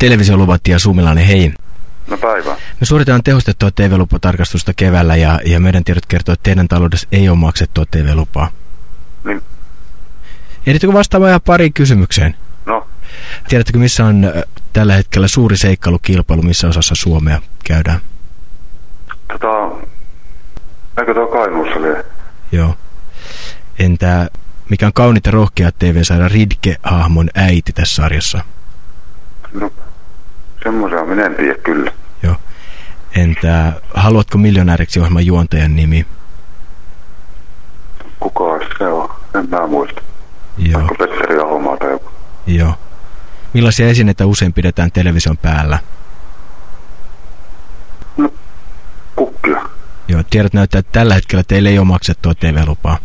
Televisioluvat ja Suumilainen, hei. No päivä. Me suoritetaan tehostettua TV-lupatarkastusta keväällä ja, ja meidän tiedot kertoo, että teidän taloudessa ei ole maksettua TV-lupaa. Niin, Ehditkö vastaamaan ihan pariin kysymykseen? no, Tiedättekö, missä on äh, tällä hetkellä suuri seikkailukilpailu, missä osassa Suomea käydään? tota, eikö tuo Kainuussa lie? Joo. Entä mikä on kaunit ja rohkea TV-saada Ridke-hahmon äiti tässä sarjassa? No, semmoisia minä en tiedä kyllä. Joo. Entä haluatko miljonääriksi ohjelman juontajan nimi? Kuka se on? En mä muista. Joo. Onko Petteri Ahomaa tai joku? Joo. Millaisia esineitä usein pidetään television päällä? No, kukkia. Joo, tiedot näyttää, että tällä hetkellä teillä ei ole maksettua TV-lupaa.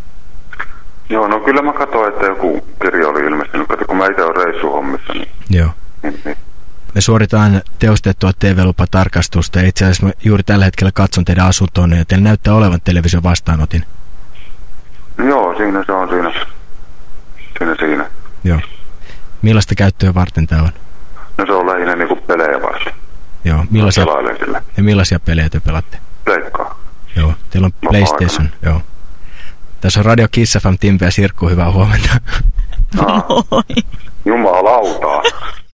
Joo, no kyllä mä katsoin, että joku kirja oli ilmestynyt. Kun mä itse olen reissuhommissa, niin, Joo. niin, niin. Me suoritetaan teostettua TV-lupatarkastusta ja itse asiassa mä juuri tällä hetkellä katson teidän asuntoonne ja teillä näyttää olevan television vastaanotin. Joo, siinä se on siinä. Siinä siinä. Joo. Millaista käyttöä varten tämä on? No se on lähinnä niinku pelejä varten. Joo. Millaisia, ja millaisia pelejä te pelaatte? Pleikkaa. Joo. Teillä on Vapaa-aikana. PlayStation. Joo. Tässä on Radio Kiss FM, Timpe ja Sirkku, hyvää huomenta. Ah, jumalautaa.